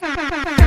哈哈哈